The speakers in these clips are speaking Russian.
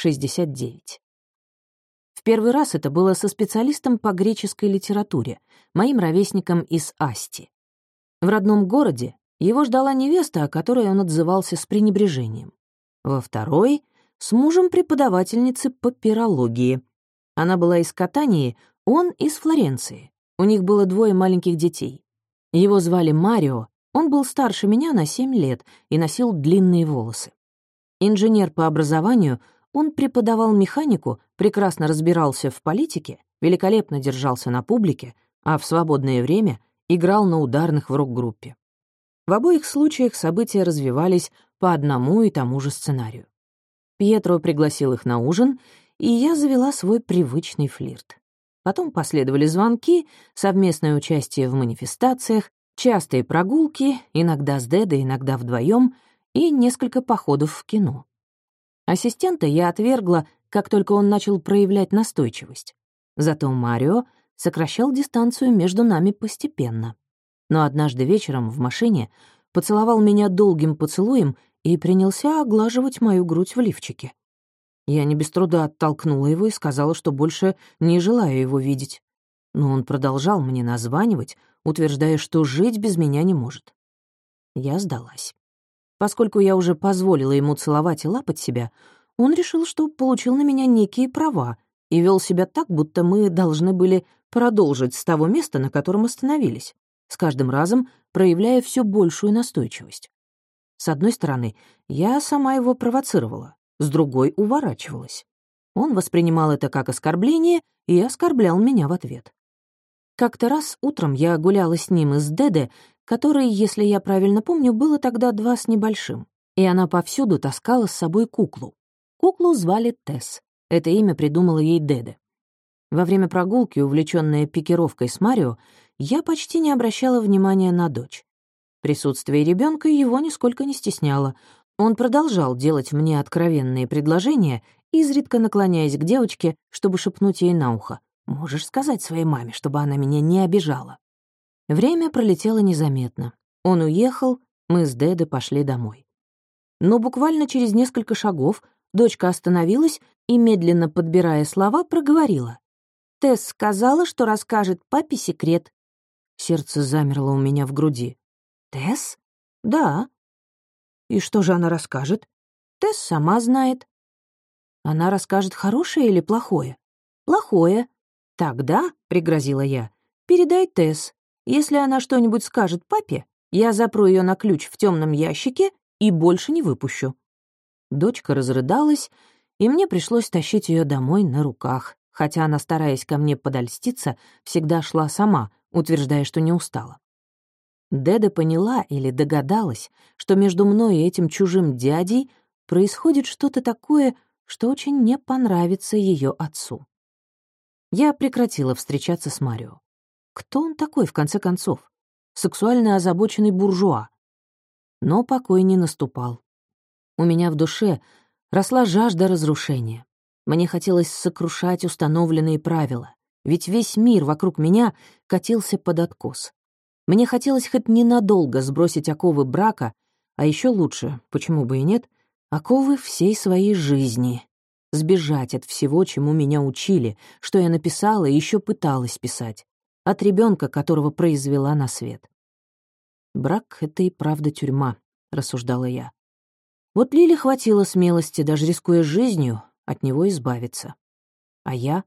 69. В первый раз это было со специалистом по греческой литературе, моим ровесником из Асти. В родном городе его ждала невеста, о которой он отзывался с пренебрежением. Во второй — с мужем преподавательницы по пирологии. Она была из Катании, он из Флоренции. У них было двое маленьких детей. Его звали Марио, он был старше меня на семь лет и носил длинные волосы. Инженер по образованию, он преподавал механику, прекрасно разбирался в политике, великолепно держался на публике, а в свободное время играл на ударных в рок-группе. В обоих случаях события развивались по одному и тому же сценарию. Пьетро пригласил их на ужин, и я завела свой привычный флирт. Потом последовали звонки, совместное участие в манифестациях, частые прогулки, иногда с Дедой, иногда вдвоем, и несколько походов в кино. Ассистента я отвергла, как только он начал проявлять настойчивость. Зато Марио сокращал дистанцию между нами постепенно но однажды вечером в машине поцеловал меня долгим поцелуем и принялся оглаживать мою грудь в лифчике. Я не без труда оттолкнула его и сказала, что больше не желаю его видеть. Но он продолжал мне названивать, утверждая, что жить без меня не может. Я сдалась. Поскольку я уже позволила ему целовать и лапать себя, он решил, что получил на меня некие права и вел себя так, будто мы должны были продолжить с того места, на котором остановились с каждым разом проявляя все большую настойчивость. С одной стороны, я сама его провоцировала, с другой — уворачивалась. Он воспринимал это как оскорбление и оскорблял меня в ответ. Как-то раз утром я гуляла с ним из Деде, который, если я правильно помню, было тогда два с небольшим, и она повсюду таскала с собой куклу. Куклу звали Тесс. Это имя придумала ей Деде. Во время прогулки, увлечённая пикировкой с Марио, я почти не обращала внимания на дочь. Присутствие ребенка его нисколько не стесняло. Он продолжал делать мне откровенные предложения, изредка наклоняясь к девочке, чтобы шепнуть ей на ухо. «Можешь сказать своей маме, чтобы она меня не обижала». Время пролетело незаметно. Он уехал, мы с Дэдо пошли домой. Но буквально через несколько шагов дочка остановилась и, медленно подбирая слова, проговорила. «Тесс сказала, что расскажет папе секрет. Сердце замерло у меня в груди. «Тесс? Да». «И что же она расскажет?» «Тесс сама знает». «Она расскажет хорошее или плохое?» «Плохое». «Тогда», — пригрозила я, — «передай Тесс. Если она что-нибудь скажет папе, я запру ее на ключ в темном ящике и больше не выпущу». Дочка разрыдалась, и мне пришлось тащить ее домой на руках, хотя она, стараясь ко мне подольститься, всегда шла сама, утверждая, что не устала. Деда поняла или догадалась, что между мной и этим чужим дядей происходит что-то такое, что очень не понравится ее отцу. Я прекратила встречаться с Марио. Кто он такой, в конце концов? Сексуально озабоченный буржуа. Но покой не наступал. У меня в душе росла жажда разрушения. Мне хотелось сокрушать установленные правила ведь весь мир вокруг меня катился под откос. Мне хотелось хоть ненадолго сбросить оковы брака, а еще лучше, почему бы и нет, оковы всей своей жизни. Сбежать от всего, чему меня учили, что я написала и еще пыталась писать, от ребенка, которого произвела на свет. «Брак — это и правда тюрьма», — рассуждала я. Вот Лиле хватило смелости, даже рискуя жизнью, от него избавиться. А я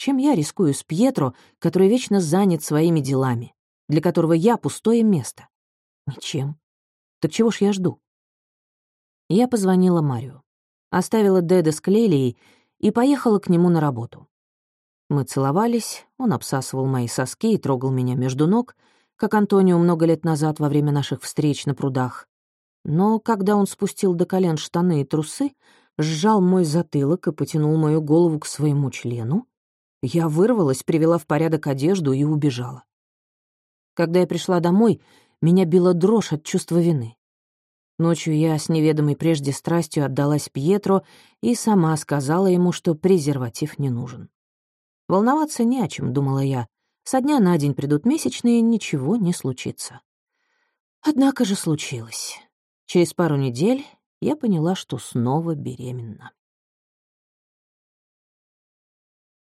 чем я рискую с Пьетро, который вечно занят своими делами, для которого я пустое место? Ничем. Так чего ж я жду? Я позвонила Марио, оставила Деда с Клелией и поехала к нему на работу. Мы целовались, он обсасывал мои соски и трогал меня между ног, как Антонио много лет назад во время наших встреч на прудах. Но когда он спустил до колен штаны и трусы, сжал мой затылок и потянул мою голову к своему члену, я вырвалась, привела в порядок одежду и убежала. Когда я пришла домой, меня била дрожь от чувства вины. Ночью я с неведомой прежде страстью отдалась Пьетро и сама сказала ему, что презерватив не нужен. Волноваться не о чем, думала я. Со дня на день придут месячные, ничего не случится. Однако же случилось. Через пару недель я поняла, что снова беременна.